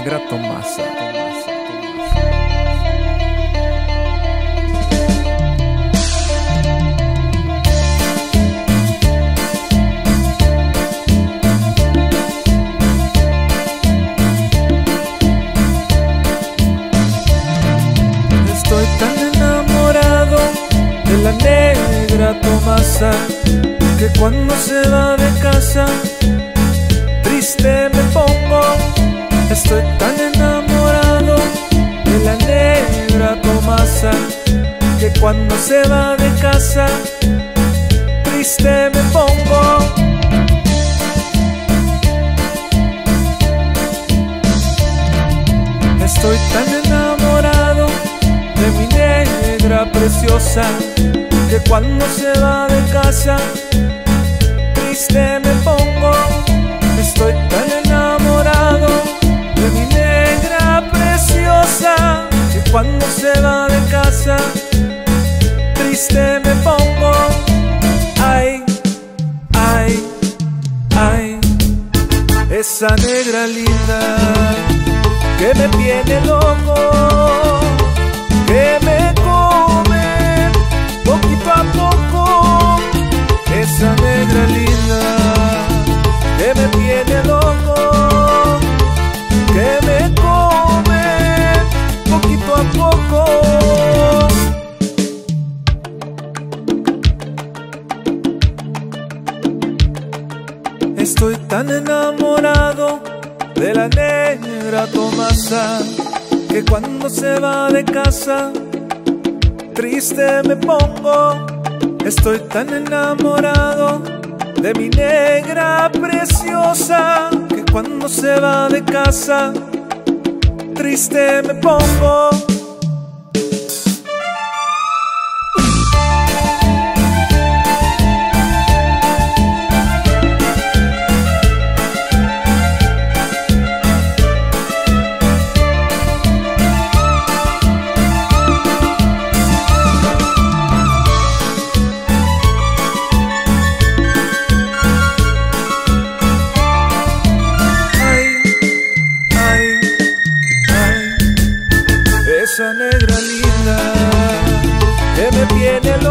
negra Tomasa. Estoy tan enamorado de la negra Tomasa que cuando se va de casa triste me pongo. Cuando se va de casa triste me pongo. Estoy tan enamorado de mi negra preciosa que cuando se va de casa triste me pongo. Estoy tan enamorado de mi negra preciosa que cuando se va de casa esa negra linda que me tiene loco, que me Estoy tan enamorado de la negra Tomasa que cuando se va de casa triste me pongo. Estoy tan enamorado de mi negra preciosa que cuando se va de casa triste me pongo. tiene lo